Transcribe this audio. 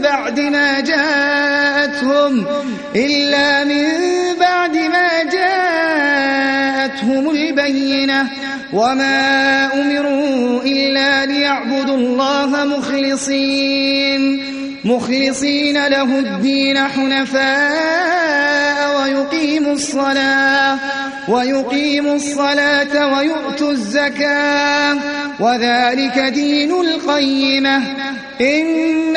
بعد ما جاءتهم إلا من بعد ما جاءتهم البينة وما أمروا إلا ليعبدوا الله مخلصين مخلصين له الدين حنفاء ويقيموا الصلاة ويقيموا الصلاة ويؤتوا الزكاة وذلك دين القيمة. إن